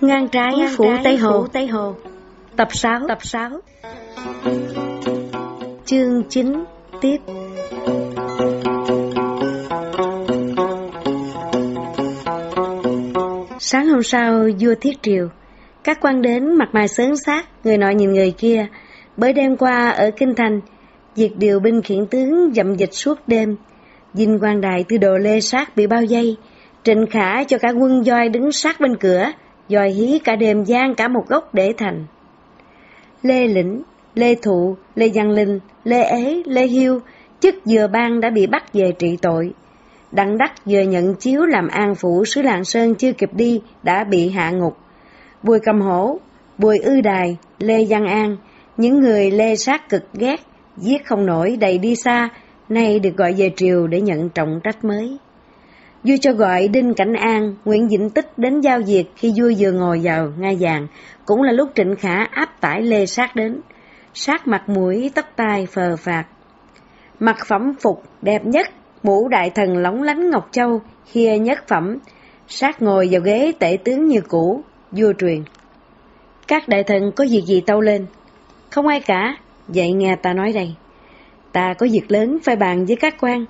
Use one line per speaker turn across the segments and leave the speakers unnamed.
Ngang trái Ngang phủ trái, Tây Hồ. Tây Hồ. Tập 6 Tập 6 Chương 9 Tiếp. Sáng hôm sau, vua Thiết Triều, các quan đến mặt mày sớm sát, người nọ nhìn người kia, bởi đêm qua ở Kinh Thành, việc điều binh khiển tướng dậm dịch suốt đêm, dinh quan đại tư đồ Lê Sát bị bao vây, Trịnh Khả cho cả quân doi đứng sát bên cửa, dòi hí cả đêm gian cả một gốc để thành. Lê Lĩnh, Lê Thụ, Lê Văn Linh, Lê Ế, Lê Hiêu, chức vừa ban đã bị bắt về trị tội. Đặng Đắc vừa nhận chiếu làm an phủ sứ Lạng Sơn chưa kịp đi đã bị hạ ngục. Bùi Cầm Hổ, Bùi Ư Đài, Lê Văn An, những người Lê sát cực ghét, giết không nổi đầy đi xa, nay được gọi về triều để nhận trọng trách mới. Vua cho gọi Đinh Cảnh An, Nguyễn Vĩnh Tích đến giao diệt khi vua vừa ngồi vào ngai vàng, cũng là lúc Trịnh Khả áp tải Lê Sát đến. Sát mặt mũi tóc tai phờ phạt. Mặt phẩm phục đẹp nhất, mũ đại thần lóng lánh Ngọc Châu, khia nhất phẩm. Sát ngồi vào ghế tể tướng như cũ, vua truyền. Các đại thần có việc gì tâu lên? Không ai cả, vậy nghe ta nói đây. Ta có việc lớn phải bàn với các quan.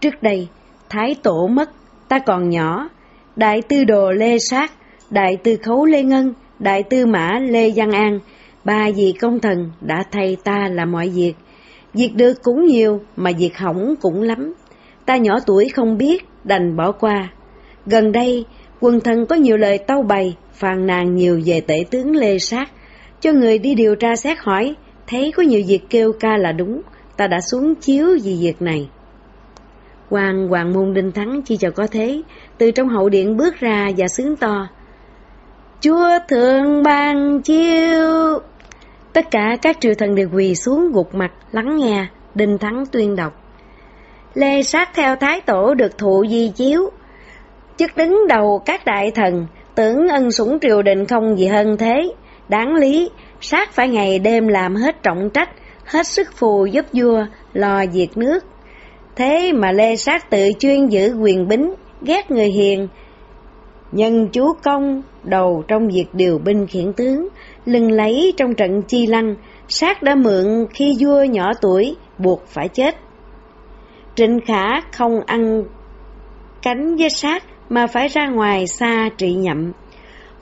Trước đây, Thái Tổ mất ta còn nhỏ, đại tư đồ Lê Sát, đại tư khấu Lê Ngân, đại tư mã Lê Văn An, ba vị công thần đã thay ta làm mọi việc. Việc được cũng nhiều, mà việc hỏng cũng lắm. Ta nhỏ tuổi không biết, đành bỏ qua. Gần đây, quần thần có nhiều lời tâu bày, phàn nàn nhiều về tể tướng Lê Sát, cho người đi điều tra xét hỏi, thấy có nhiều việc kêu ca là đúng, ta đã xuống chiếu vì việc này quan Hoàng Môn Đinh Thắng chi chào có thế, từ trong hậu điện bước ra và sướng to. Chúa thượng ban chiêu! Tất cả các triều thần đều quỳ xuống gục mặt lắng nghe, Đinh Thắng tuyên đọc. Lê sát theo Thái Tổ được thụ di chiếu, chức đứng đầu các đại thần, tưởng ân sủng triều đình không gì hơn thế. Đáng lý, sát phải ngày đêm làm hết trọng trách, hết sức phù giúp vua, lo diệt nước, Thế mà Lê Sát tự chuyên giữ quyền bính, ghét người hiền. Nhân chúa công, đầu trong việc điều binh khiển tướng, lừng lấy trong trận chi lăng, Sát đã mượn khi vua nhỏ tuổi, buộc phải chết. Trịnh Khả không ăn cánh với Sát mà phải ra ngoài xa trị nhậm.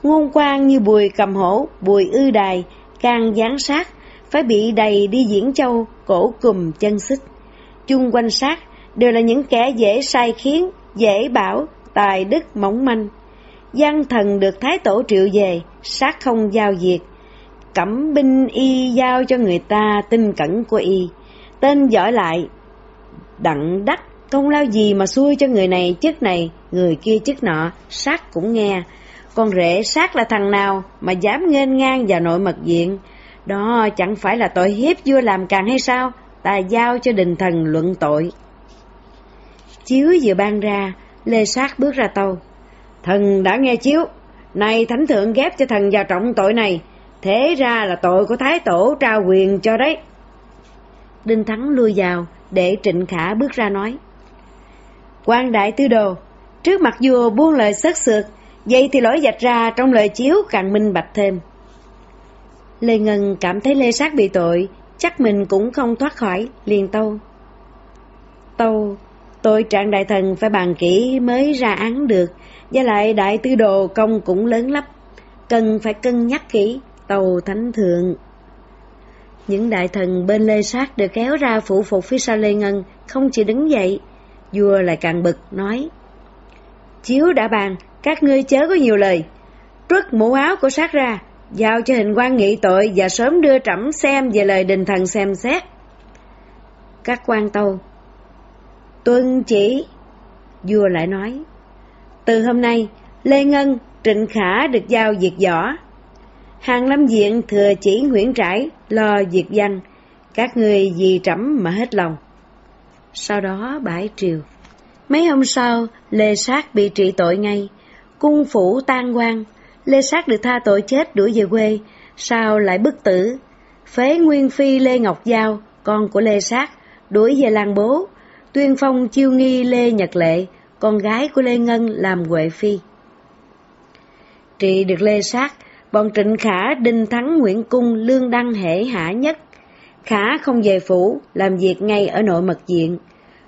Ngôn quan như bùi cầm hổ, bùi ư đài, càng gián sát, phải bị đầy đi diễn châu, cổ cùm chân xích chung quanh sát đều là những kẻ dễ sai khiến, dễ bảo, tài đức mỏng manh. Giang thần được Thái Tổ triệu về, sát không giao diệt. Cẩm binh y giao cho người ta tinh cẩn của y. Tên giỏi lại, đặng đắc, công lao gì mà xui cho người này chức này, người kia chức nọ, sát cũng nghe. Con rể sát là thằng nào mà dám nghênh ngang vào nội mật diện. Đó chẳng phải là tội hiếp vua làm càng hay sao? Ta giao cho đình thần luận tội. Chiếu vừa ban ra, Lê Sát bước ra tâu. Thần đã nghe chiếu, nay thánh thượng ghép cho thần vào trọng tội này, thế ra là tội của Thái Tổ trao quyền cho đấy. Đinh Thắng lui vào, để Trịnh Khả bước ra nói. quan đại tư đồ, trước mặt vua buông lời sất sượt, vậy thì lỗi dạch ra trong lời chiếu càng minh bạch thêm. Lê Ngân cảm thấy Lê Sát bị tội, chắc mình cũng không thoát khỏi, liền tâu. Tâu, tôi trạng đại thần phải bàn kỹ mới ra án được, và lại đại tư đồ công cũng lớn lắm, cần phải cân nhắc kỹ, tàu thánh thượng. Những đại thần bên lê sát được kéo ra phụ phục phía sau Lê Ngân, không chịu đứng dậy. Vua lại càng bực, nói. Chiếu đã bàn, các ngươi chớ có nhiều lời. Trút mũ áo của sát ra, giao cho hình quan nghị tội và sớm đưa trẫm xem về lời đình thần xem xét. Các quan tâu Tuân chỉ Vua lại nói Từ hôm nay Lê Ngân, Trịnh Khả được giao việc võ. Hàng lâm diện thừa chỉ Nguyễn Trãi lo việc văn Các người vì trẫm mà hết lòng. Sau đó bãi triều. Mấy hôm sau Lê Sát bị trị tội ngay Cung phủ tan quan Lê Sát được tha tội chết đuổi về quê, sao lại bức tử? Phế Nguyên Phi Lê Ngọc Giao, con của Lê Sát, đuổi về làng bố, tuyên phong chiêu nghi Lê Nhật Lệ, con gái của Lê Ngân làm Huệ Phi. Trị được lê sát, bọn Trịnh Khả, Đinh Thắng, Nguyễn Cung, Lương Đăng Hể Hả nhất. Khả không về phủ, làm việc ngay ở nội mật diện.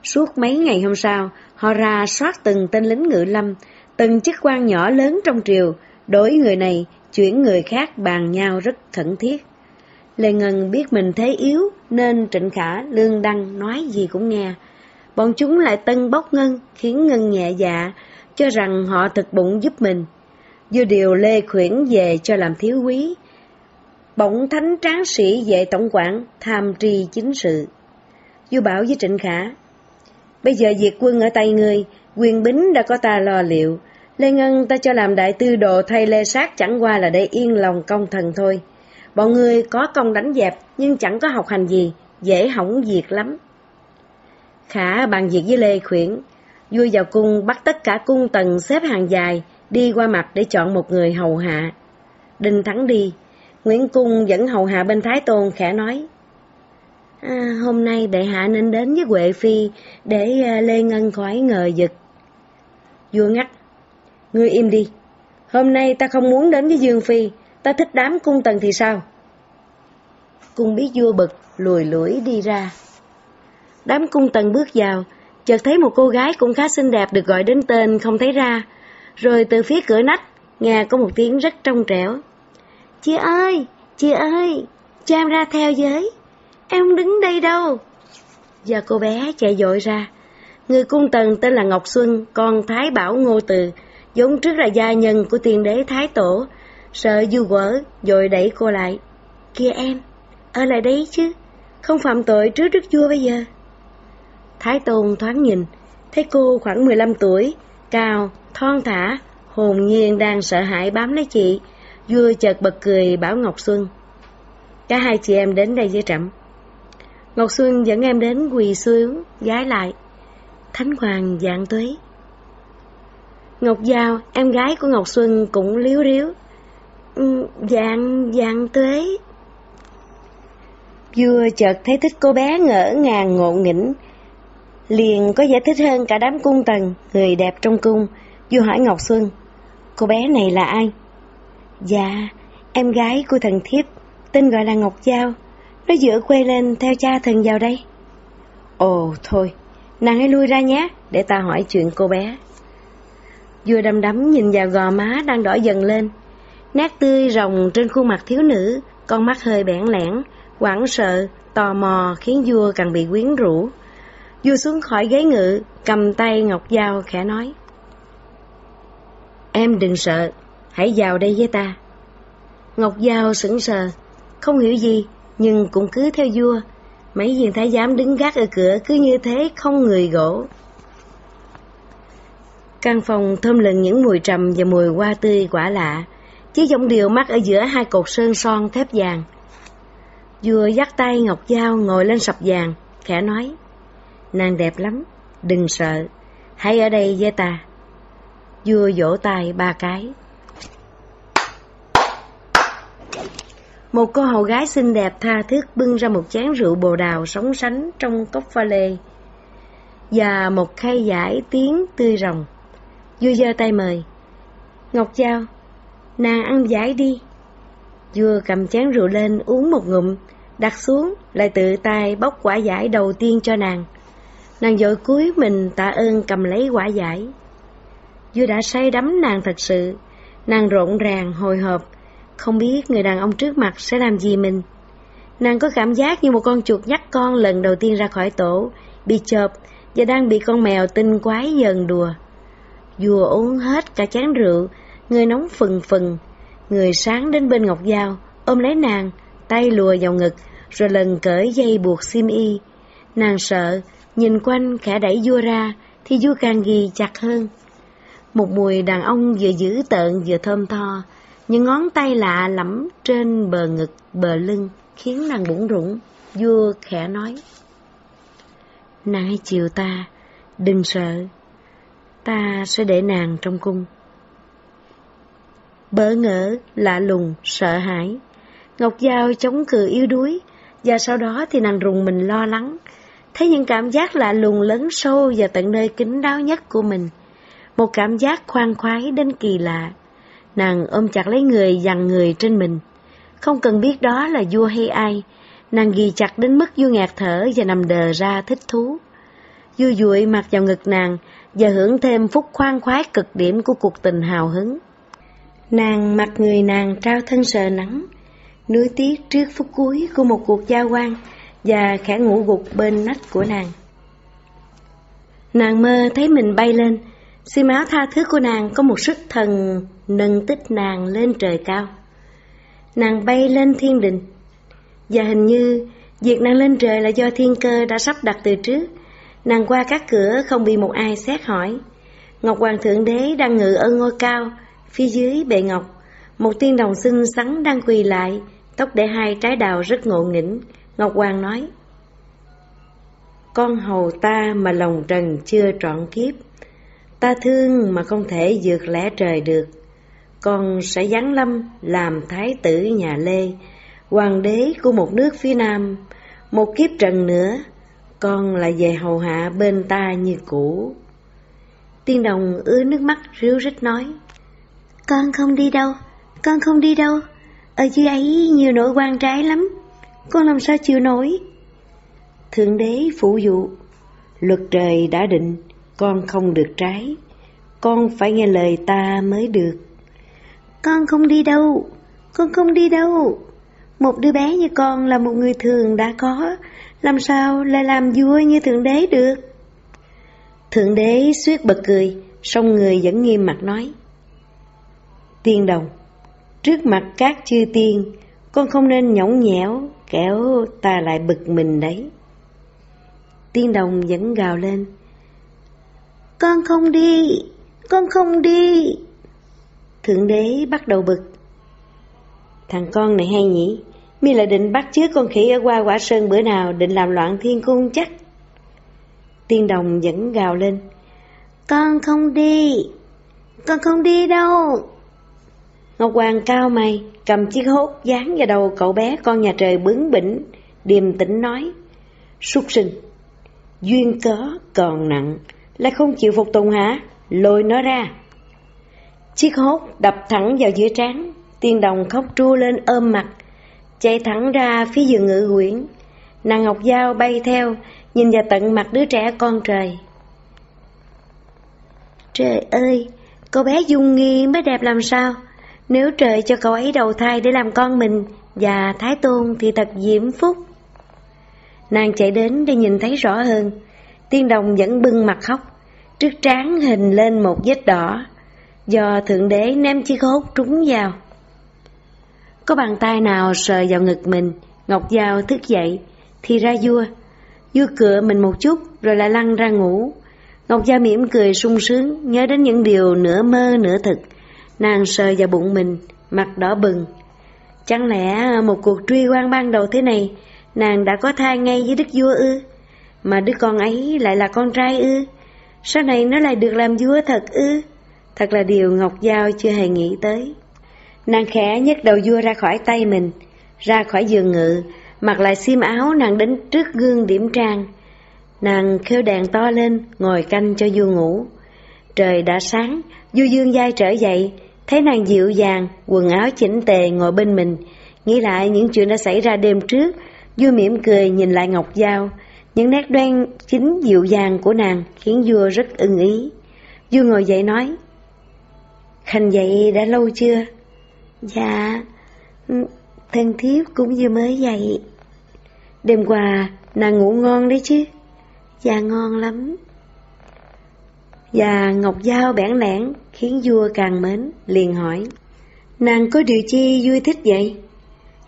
Suốt mấy ngày hôm sau, họ ra soát từng tên lính ngự lâm, từng chức quan nhỏ lớn trong triều, đối người này, chuyển người khác bàn nhau rất khẩn thiết. Lê Ngân biết mình thế yếu, nên Trịnh Khả, Lương Đăng nói gì cũng nghe. Bọn chúng lại tân bốc Ngân, khiến Ngân nhẹ dạ, cho rằng họ thực bụng giúp mình. Dư điều Lê Khuyển về cho làm thiếu quý. Bỗng thánh tráng sĩ vệ tổng quản, tham tri chính sự. Du bảo với Trịnh Khả, Bây giờ diệt quân ở tay ngươi, quyền bính đã có ta lo liệu. Lê Ngân ta cho làm đại tư đồ thay Lê Sát chẳng qua là để yên lòng công thần thôi. Bọn ngươi có công đánh dẹp nhưng chẳng có học hành gì, dễ hỏng việc lắm. Khả bàn việc với Lê Khuyển, vui vào cung bắt tất cả cung tần xếp hàng dài, đi qua mặt để chọn một người hầu hạ. Đinh Thắng đi, Nguyễn Cung dẫn hầu hạ bên Thái Tôn khẽ nói. À, hôm nay bệ hạ nên đến với Huệ Phi để à, Lê Ngân khỏi ngờ giật. Vua ngắt, ngươi im đi. Hôm nay ta không muốn đến với Dương Phi, ta thích đám cung tần thì sao? Cung biết vua bực, lùi lũi đi ra. Đám cung tần bước vào, chợt thấy một cô gái cũng khá xinh đẹp được gọi đến tên không thấy ra. Rồi từ phía cửa nách, nghe có một tiếng rất trong trẻo. Chị ơi, chị ơi, cho em ra theo với. Em đứng đây đâu? Và cô bé chạy dội ra. Người cung tần tên là Ngọc Xuân, con Thái Bảo Ngô Từ, vốn trước là gia nhân của tiền đế Thái Tổ. Sợ du quở, rồi đẩy cô lại. kia em, ở lại đấy chứ, không phạm tội trước đức vua bây giờ. Thái Tôn thoáng nhìn, thấy cô khoảng 15 tuổi, cao, thon thả, hồn nhiên đang sợ hãi bám lấy chị, vua chợt bật cười bảo Ngọc Xuân. Cả hai chị em đến đây với trẫm. Ngọc Xuân dẫn em đến quỳ xuống, gái lại. Thánh Hoàng dạng tuế. Ngọc Giao, em gái của Ngọc Xuân cũng liếu riếu. Ừ, dạng, dạng tuế. Vua chợt thấy thích cô bé ngỡ ngàng ngộ nghĩnh. Liền có giải thích hơn cả đám cung tần, người đẹp trong cung. Vua hỏi Ngọc Xuân, cô bé này là ai? Dạ, em gái của thần thiếp, tên gọi là Ngọc Giao. Nó dựa quay lên theo cha thần vào đây. Ồ, thôi, nàng hãy lui ra nhé, để ta hỏi chuyện cô bé vừa đầm đắm nhìn vào gò má đang đỏ dần lên. Nét tươi rồng trên khuôn mặt thiếu nữ, con mắt hơi bẽn lẽn, hoảng sợ, tò mò khiến vua càng bị quyến rũ. Vua xuống khỏi ghế ngự, cầm tay Ngọc Giao khẽ nói. Em đừng sợ, hãy vào đây với ta. Ngọc Giao sững sờ, không hiểu gì, nhưng cũng cứ theo vua. Mấy viên thái giám đứng gác ở cửa cứ như thế không người gỗ. Căn phòng thơm lừng những mùi trầm và mùi hoa tươi quả lạ, chiếc giọng điều mắt ở giữa hai cột sơn son thép vàng. vừa dắt tay Ngọc Giao ngồi lên sập vàng, khẽ nói, Nàng đẹp lắm, đừng sợ, hãy ở đây với ta. vừa vỗ tay ba cái. Một cô hầu gái xinh đẹp tha thức bưng ra một chén rượu bồ đào sống sánh trong cốc pha lê và một khay giải tiếng tươi rồng. Vua giơ tay mời. Ngọc Giao, nàng ăn giải đi. Vua cầm chén rượu lên uống một ngụm, đặt xuống, lại tự tay bóc quả giải đầu tiên cho nàng. Nàng dội cúi mình tạ ơn cầm lấy quả giải. Vua đã say đắm nàng thật sự, nàng rộn ràng, hồi hộp, không biết người đàn ông trước mặt sẽ làm gì mình. Nàng có cảm giác như một con chuột nhắt con lần đầu tiên ra khỏi tổ, bị chộp và đang bị con mèo tinh quái dần đùa. Vua uống hết cả chén rượu, người nóng phừng phừng, người sáng đến bên Ngọc Giao, ôm lấy nàng, tay lùa vào ngực, rồi lần cởi dây buộc xiêm y. Nàng sợ, nhìn quanh khẽ đẩy vua ra, thì vua càng ghi chặt hơn. Một mùi đàn ông vừa dữ tợn vừa thơm tho, những ngón tay lạ lẫm trên bờ ngực, bờ lưng, khiến nàng bủng rủng. Vua khẽ nói. Nàng hãy chiều ta, đừng sợ. Ta sẽ để nàng trong cung. Bỡ ngỡ, lạ lùng, sợ hãi. Ngọc Giao chống cự yếu đuối, và sau đó thì nàng rùng mình lo lắng. Thấy những cảm giác lạ lùng lớn sâu và tận nơi kín đáo nhất của mình. Một cảm giác khoan khoái đến kỳ lạ Nàng ôm chặt lấy người dằn người trên mình. Không cần biết đó là vua hay ai, nàng ghi chặt đến mức vua ngạt thở và nằm đờ ra thích thú. Vua dụi mặt vào ngực nàng và hưởng thêm phút khoan khoái cực điểm của cuộc tình hào hứng. Nàng mặc người nàng trao thân sờ nắng, nuối tiếc trước phút cuối của một cuộc giao quan và khẽ ngủ gục bên nách của nàng. Nàng mơ thấy mình bay lên, xiêm áo tha thứ của nàng có một sức thần nâng tích nàng lên trời cao. Nàng bay lên thiên đình, và hình như việc nàng lên trời là do thiên cơ đã sắp đặt từ trước. Nàng qua các cửa không bị một ai xét hỏi. Ngọc Hoàng Thượng Đế đang ngự ở ngôi cao, phía dưới bệ ngọc, một tiên đồng xinh xắn đang quỳ lại, tóc để hai trái đào rất ngộ nghĩnh. Ngọc Hoàng nói, Con hầu ta mà lòng trần chưa trọn kiếp, ta thương mà không thể vượt lẽ trời được. Con sẽ giáng lâm làm thái tử nhà Lê, hoàng đế của một nước phía Nam, một kiếp trần nữa, con lại về hầu hạ bên ta như cũ. Tiên đồng ứa nước mắt ríu rít nói, Con không đi đâu, con không đi đâu, ở dưới ấy nhiều nỗi quan trái lắm, con làm sao chịu nổi. Thượng đế phụ dụ, luật trời đã định, con không được trái, con phải nghe lời ta mới được. Con không đi đâu, con không đi đâu. Một đứa bé như con là một người thường đã có, làm sao lại làm vua như Thượng Đế được? Thượng Đế suýt bật cười, song người vẫn nghiêm mặt nói. Tiên đồng, trước mặt các chư tiên, con không nên nhõng nhẽo, kẻo ta lại bực mình đấy. Tiên đồng vẫn gào lên. Con không đi, con không đi. Thượng đế bắt đầu bực. Thằng con này hay nhỉ, mi lại định bắt chước con khỉ ở qua quả sơn bữa nào định làm loạn thiên cung chắc. Tiên đồng vẫn gào lên. Con không đi, con không đi đâu. Ngọc Hoàng cao mày, cầm chiếc hốt dán vào đầu cậu bé con nhà trời bướng bỉnh, điềm tĩnh nói. Súc sinh, duyên cớ còn nặng, lại không chịu phục tùng hả? Lôi nó ra. Chiếc hốt đập thẳng vào giữa trán, tiên đồng khóc tru lên ôm mặt, chạy thẳng ra phía giường ngự quyển. Nàng Ngọc Giao bay theo, nhìn vào tận mặt đứa trẻ con trời. Trời ơi, cô bé Dung Nghi mới đẹp làm sao? Nếu trời cho cậu ấy đầu thai để làm con mình và Thái Tôn thì thật diễm phúc. Nàng chạy đến để nhìn thấy rõ hơn, tiên đồng vẫn bưng mặt khóc, trước trán hình lên một vết đỏ, do Thượng Đế ném chiếc hốt trúng vào. Có bàn tay nào sờ vào ngực mình, Ngọc Giao thức dậy, thì ra vua. Vua cựa mình một chút rồi lại lăn ra ngủ. Ngọc Giao mỉm cười sung sướng, nhớ đến những điều nửa mơ nửa thực. Nàng sờ vào bụng mình, mặt đỏ bừng. Chẳng lẽ một cuộc truy quan ban đầu thế này, nàng đã có thai ngay với đức vua ư? Mà đứa con ấy lại là con trai ư? Sau này nó lại được làm vua thật ư? Thật là điều Ngọc Giao chưa hề nghĩ tới. Nàng khẽ nhấc đầu vua ra khỏi tay mình, ra khỏi giường ngự, mặc lại xiêm áo nàng đến trước gương điểm trang. Nàng khêu đèn to lên, ngồi canh cho vua ngủ. Trời đã sáng, vua dương dai trở dậy, thấy nàng dịu dàng, quần áo chỉnh tề ngồi bên mình, nghĩ lại những chuyện đã xảy ra đêm trước, vua mỉm cười nhìn lại Ngọc Giao, những nét đoan chính dịu dàng của nàng khiến vua rất ưng ý. Vua ngồi dậy nói, Khanh dậy đã lâu chưa? Dạ, thân thiếp cũng vừa mới dậy. Đêm qua, nàng ngủ ngon đấy chứ? Dạ ngon lắm. Và Ngọc Giao bẽn lẽn khiến vua càng mến, liền hỏi. Nàng có điều chi vui thích vậy?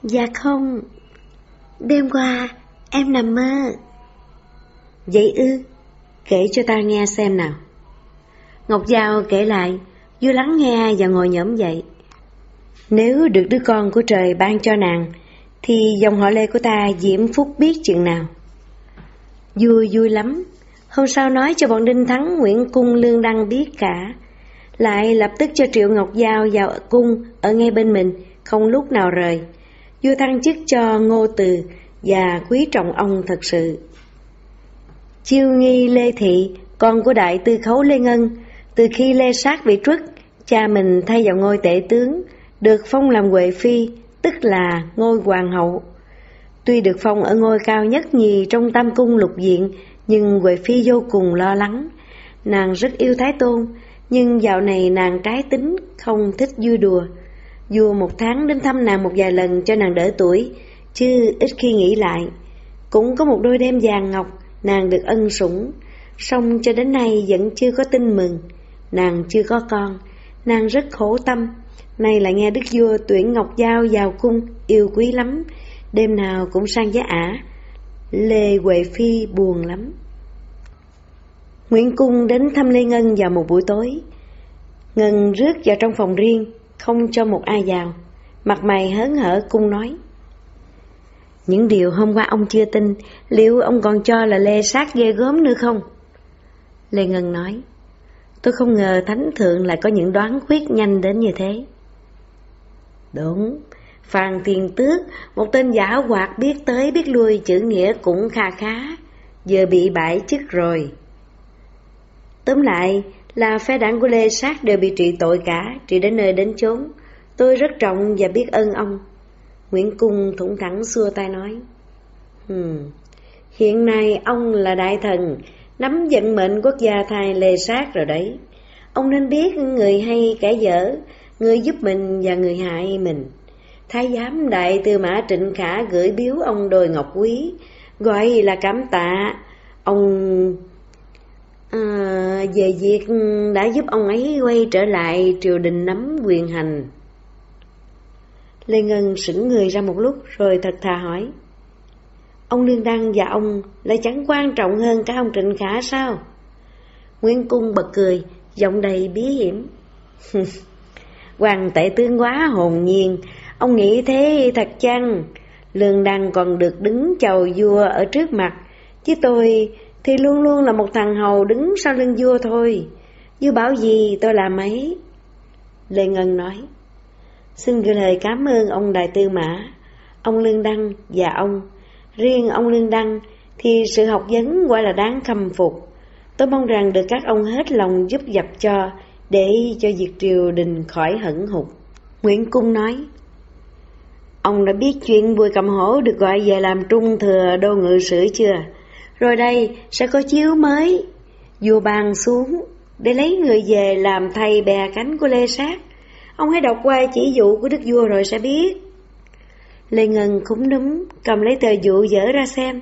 Dạ không. Đêm qua, em nằm mơ. Vậy ư, kể cho ta nghe xem nào. Ngọc Giao kể lại, vua lắng nghe và ngồi nhổm dậy. Nếu được đứa con của trời ban cho nàng, thì dòng họ lê của ta diễm phúc biết chuyện nào. vui vui lắm, hôm sau nói cho bọn Đinh Thắng Nguyễn Cung Lương Đăng biết cả. Lại lập tức cho Triệu Ngọc Giao vào cung ở ngay bên mình, không lúc nào rời. Vua thăng chức cho Ngô Từ và quý trọng ông thật sự. Chiêu nghi Lê Thị, con của đại tư khấu Lê Ngân, từ khi Lê sát bị truất, cha mình thay vào ngôi tể tướng, được phong làm Huệ Phi, tức là ngôi hoàng hậu. Tuy được phong ở ngôi cao nhất nhì trong tam cung lục diện, nhưng Huệ Phi vô cùng lo lắng. Nàng rất yêu Thái Tôn, nhưng dạo này nàng trái tính, không thích vui đùa. Vua một tháng đến thăm nàng một vài lần cho nàng đỡ tuổi, chứ ít khi nghĩ lại. Cũng có một đôi đêm vàng ngọc, nàng được ân sủng, song cho đến nay vẫn chưa có tin mừng. Nàng chưa có con, nàng rất khổ tâm, nay lại nghe đức vua tuyển Ngọc Giao vào cung, yêu quý lắm, đêm nào cũng sang giá ả. Lê Huệ Phi buồn lắm. Nguyễn Cung đến thăm Lê Ngân vào một buổi tối. Ngân rước vào trong phòng riêng, không cho một ai vào. Mặt mày hớn hở cung nói. Những điều hôm qua ông chưa tin, liệu ông còn cho là lê sát ghê gớm nữa không? Lê Ngân nói, tôi không ngờ Thánh Thượng lại có những đoán khuyết nhanh đến như thế. Đúng, Phan Thiên Tước, một tên giả hoạt biết tới biết lui chữ nghĩa cũng kha khá, giờ bị bãi chức rồi. Tóm lại là phe đảng của Lê Sát đều bị trị tội cả, trị đến nơi đến chốn. Tôi rất trọng và biết ơn ông. Nguyễn Cung thủng thẳng xua tay nói. Hmm, hiện nay ông là đại thần, nắm vận mệnh quốc gia thai Lê Sát rồi đấy. Ông nên biết người hay kẻ dở, người giúp mình và người hại mình. Thái giám đại tư mã trịnh khả gửi biếu ông đồi ngọc quý, gọi là cảm tạ. Ông à, về việc đã giúp ông ấy quay trở lại triều đình nắm quyền hành. Lê Ngân sững người ra một lúc rồi thật thà hỏi. Ông Lương Đăng và ông lại chẳng quan trọng hơn cả ông Trịnh Khả sao? nguyễn Cung bật cười, giọng đầy bí hiểm. Hoàng tệ tướng quá hồn nhiên, ông nghĩ thế thật chăng? Lương Đăng còn được đứng chầu vua ở trước mặt, chứ tôi thì luôn luôn là một thằng hầu đứng sau lưng vua thôi. Vua bảo gì tôi làm ấy. Lê Ngân nói, xin gửi lời cảm ơn ông Đại Tư Mã, ông Lương Đăng và ông. Riêng ông Lương Đăng thì sự học vấn quả là đáng khâm phục. Tôi mong rằng được các ông hết lòng giúp dập cho để cho việc triều đình khỏi hẩn hụt. Nguyễn Cung nói, Ông đã biết chuyện Bùi Cầm Hổ được gọi về làm trung thừa đô ngự sử chưa? Rồi đây sẽ có chiếu mới, vua bàn xuống để lấy người về làm thầy bè cánh của Lê Sát. Ông hãy đọc qua chỉ dụ của đức vua rồi sẽ biết. Lê Ngân khúng núm, cầm lấy tờ dụ dở ra xem.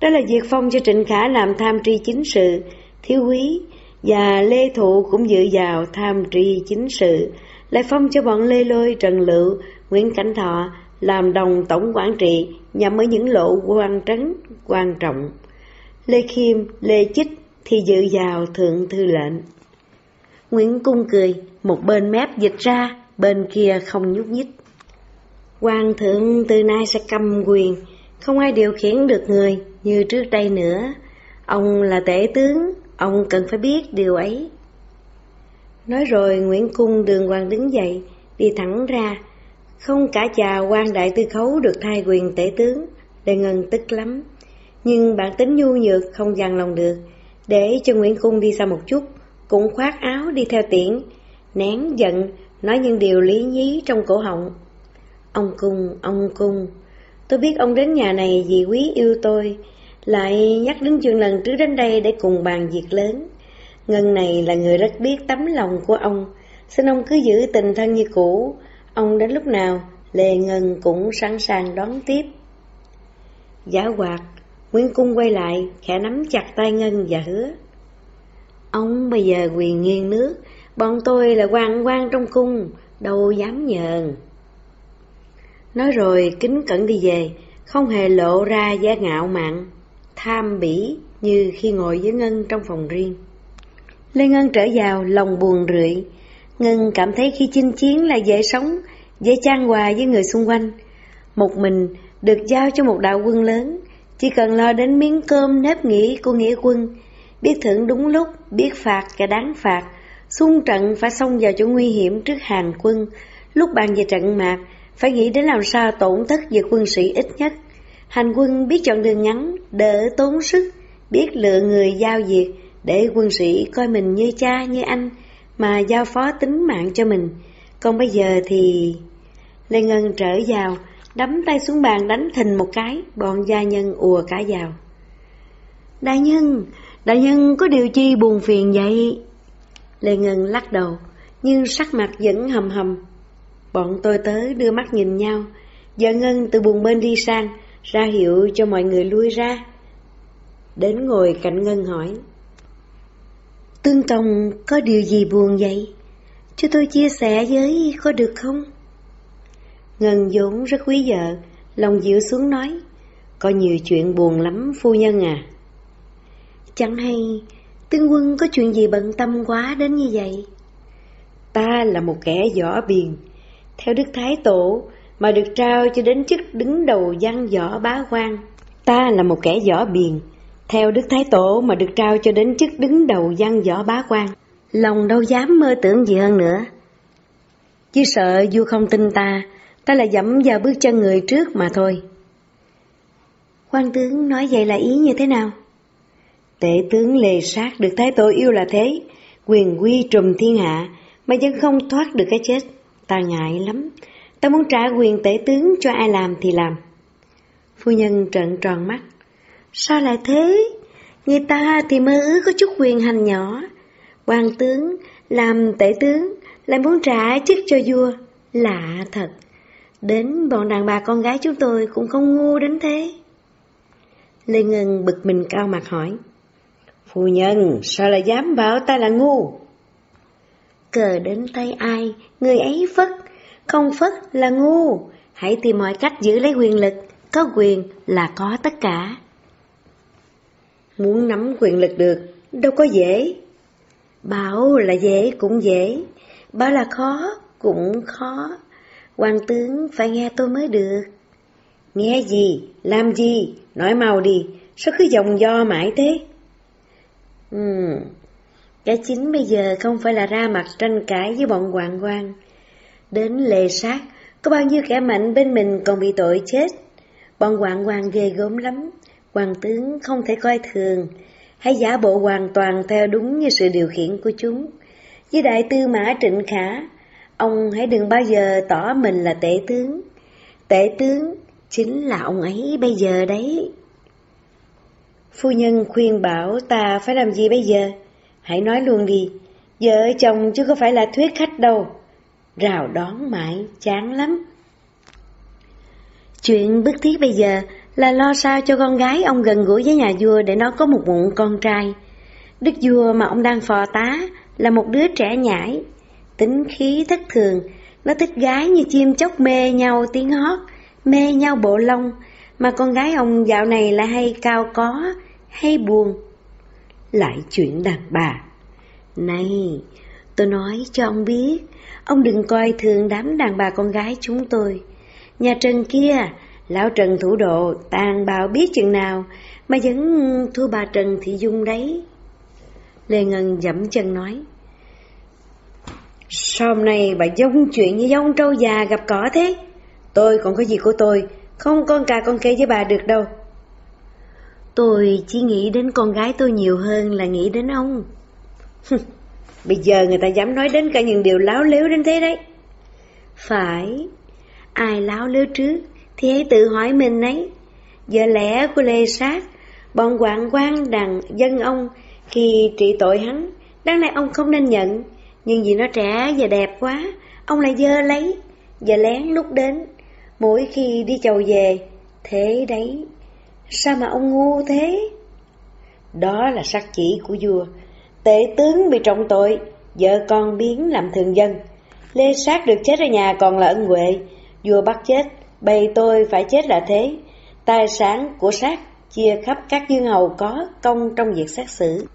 Đó là việc phong cho Trịnh Khả làm tham tri chính sự, thiếu quý, và Lê Thụ cũng dự vào tham tri chính sự, lại phong cho bọn Lê Lôi, Trần Lựu, Nguyễn Cảnh Thọ làm đồng tổng quản trị nhằm ở những lộ quan trấn quan trọng. Lê Khiêm, Lê Chích thì dự vào thượng thư lệnh. Nguyễn Cung cười, một bên mép dịch ra, bên kia không nhúc nhích. Hoàng thượng từ nay sẽ cầm quyền, không ai điều khiển được người như trước đây nữa. Ông là tể tướng, ông cần phải biết điều ấy. Nói rồi Nguyễn Cung đường hoàng đứng dậy, đi thẳng ra. Không cả chà quan đại tư khấu được thay quyền tể tướng, Lê Ngân tức lắm. Nhưng bản tính nhu nhược không dằn lòng được, để cho Nguyễn Cung đi xa một chút, cũng khoác áo đi theo tiễn, nén giận, nói những điều lý nhí trong cổ họng. Ông Cung, ông Cung, tôi biết ông đến nhà này vì quý yêu tôi, lại nhắc đến chuyện lần trước đến đây để cùng bàn việc lớn. Ngân này là người rất biết tấm lòng của ông, xin ông cứ giữ tình thân như cũ, ông đến lúc nào, Lê Ngân cũng sẵn sàng đón tiếp. Giả hoạt, nguyễn Cung quay lại, khẽ nắm chặt tay Ngân và hứa. Ông bây giờ quyền nghiêng nước, bọn tôi là quan quan trong cung, đâu dám nhờn. Nói rồi kính cẩn đi về, không hề lộ ra giá ngạo mạn, tham bỉ như khi ngồi với Ngân trong phòng riêng. Lê Ngân trở vào lòng buồn rượi, Ngân cảm thấy khi chinh chiến là dễ sống, dễ trang hòa với người xung quanh. Một mình được giao cho một đạo quân lớn, chỉ cần lo đến miếng cơm nếp nghỉ của nghĩa quân, biết thưởng đúng lúc, biết phạt cả đáng phạt, xung trận phải xông vào chỗ nguy hiểm trước hàng quân, lúc bàn về trận mạc, phải nghĩ đến làm sao tổn thất về quân sĩ ít nhất. Hành quân biết chọn đường ngắn, đỡ tốn sức, biết lựa người giao việc, để quân sĩ coi mình như cha như anh, mà giao phó tính mạng cho mình. Còn bây giờ thì... Lê Ngân trở vào, đấm tay xuống bàn đánh thình một cái, bọn gia nhân ùa cả vào. Đại nhân, đại nhân có điều chi buồn phiền vậy? Lê Ngân lắc đầu, nhưng sắc mặt vẫn hầm hầm. Bọn tôi tới đưa mắt nhìn nhau, vợ Ngân từ buồn bên đi sang, ra hiệu cho mọi người lui ra. Đến ngồi cạnh Ngân hỏi. Tương Tông có điều gì buồn vậy? Cho tôi chia sẻ với có được không? Ngân vốn rất quý vợ, lòng dịu xuống nói. Có nhiều chuyện buồn lắm phu nhân à. Chẳng hay Tương quân có chuyện gì bận tâm quá đến như vậy? Ta là một kẻ võ biền, theo Đức Thái Tổ mà được trao cho đến chức đứng đầu văn võ bá quan. Ta là một kẻ võ biền, theo Đức Thái Tổ mà được trao cho đến chức đứng đầu văn võ bá quan. Lòng đâu dám mơ tưởng gì hơn nữa. Chỉ sợ vua không tin ta, ta là dẫm vào bước chân người trước mà thôi. Quan tướng nói vậy là ý như thế nào? Tể tướng lề sát được Thái Tổ yêu là thế, quyền quy trùm thiên hạ, mà vẫn không thoát được cái chết. Ta ngại lắm, ta muốn trả quyền tể tướng cho ai làm thì làm. Phu nhân trợn tròn mắt. Sao lại thế? Người ta thì mơ ước có chút quyền hành nhỏ. quan tướng làm tể tướng lại muốn trả chức cho vua. Lạ thật. Đến bọn đàn bà con gái chúng tôi cũng không ngu đến thế. Lê Ngân bực mình cao mặt hỏi. Phu nhân, sao lại dám bảo ta là ngu? Cờ đến tay ai, người ấy phất, không phất là ngu. Hãy tìm mọi cách giữ lấy quyền lực, có quyền là có tất cả. Muốn nắm quyền lực được, đâu có dễ. Bảo là dễ cũng dễ, bảo là khó cũng khó. Hoàng tướng phải nghe tôi mới được. Nghe gì, làm gì, nói mau đi, sao cứ dòng do mãi thế? Ừ, cái chính bây giờ không phải là ra mặt tranh cãi với bọn hoàng quan. Đến lề sát, có bao nhiêu kẻ mạnh bên mình còn bị tội chết. Bọn hoàng quan ghê gớm lắm, hoàng tướng không thể coi thường. Hãy giả bộ hoàn toàn theo đúng như sự điều khiển của chúng. Với đại tư mã trịnh khả, ông hãy đừng bao giờ tỏ mình là tể tướng. Tể tướng chính là ông ấy bây giờ đấy. Phu nhân khuyên bảo ta phải làm gì bây giờ? Hãy nói luôn đi, vợ chồng chứ có phải là thuyết khách đâu. Rào đón mãi, chán lắm. Chuyện bức thiết bây giờ là lo sao cho con gái ông gần gũi với nhà vua để nó có một bụng con trai. Đức vua mà ông đang phò tá là một đứa trẻ nhãi, tính khí thất thường, nó thích gái như chim chóc mê nhau tiếng hót, mê nhau bộ lông, mà con gái ông dạo này là hay cao có, hay buồn. Lại chuyện đàn bà. Này, tôi nói cho ông biết, ông đừng coi thường đám đàn bà con gái chúng tôi. Nhà Trần kia, lão Trần thủ độ, tàn bạo biết chừng nào, mà vẫn thua bà Trần Thị Dung đấy. Lê Ngân dẫm chân nói. Sao hôm nay bà dông chuyện như dông trâu già gặp cỏ thế? Tôi còn có gì của tôi, không con cà con kê với bà được đâu. Tôi chỉ nghĩ đến con gái tôi nhiều hơn là nghĩ đến ông. Bây giờ người ta dám nói đến cả những điều láo lếu đến thế đấy. Phải, ai láo lếu trước thì hãy tự hỏi mình ấy. Giờ lẽ của Lê Sát, bọn quạng quan đằng dân ông khi trị tội hắn, đáng lẽ ông không nên nhận, nhưng vì nó trẻ và đẹp quá, ông lại dơ lấy, và lén lúc đến, mỗi khi đi chầu về, thế đấy Sao mà ông ngu thế? Đó là sắc chỉ của vua. Tể tướng bị trọng tội, vợ con biến làm thường dân. Lê sát được chết ở nhà còn là ân huệ. Vua bắt chết, bầy tôi phải chết là thế. Tài sản của sát chia khắp các dương hầu có công trong việc xét xử.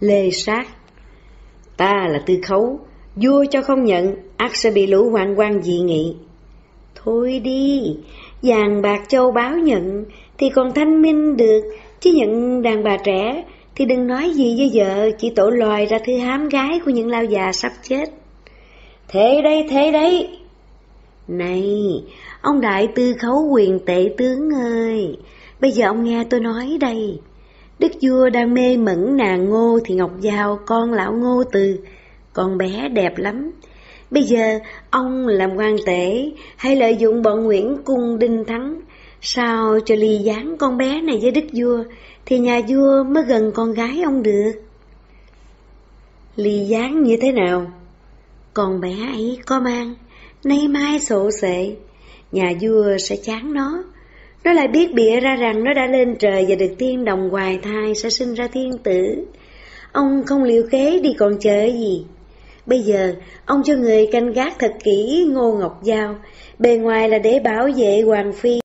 Lê sát Ta là tư khấu, vua cho không nhận, ác sẽ bị lũ hoàng quan dị nghị. Thôi đi, vàng bạc châu báo nhận, thì còn thanh minh được, chứ nhận đàn bà trẻ thì đừng nói gì với vợ, chỉ tổ loài ra thứ hám gái của những lao già sắp chết. Thế đây, thế đấy. Này, ông đại tư khấu quyền tệ tướng ơi, bây giờ ông nghe tôi nói đây. Đức vua đang mê mẩn nàng ngô thì Ngọc Giao con lão ngô từ, Con bé đẹp lắm. Bây giờ ông làm quan tể hay lợi dụng bọn Nguyễn Cung Đinh Thắng, sao cho ly gián con bé này với đức vua, thì nhà vua mới gần con gái ông được. Ly gián như thế nào? Con bé ấy có mang, nay mai sổ sệ, nhà vua sẽ chán nó. Nó lại biết bịa ra rằng nó đã lên trời và được tiên đồng hoài thai sẽ sinh ra thiên tử. Ông không liệu kế đi còn chờ gì. Bây giờ, ông cho người canh gác thật kỹ Ngô Ngọc Giao, bề ngoài là để bảo vệ Hoàng Phi.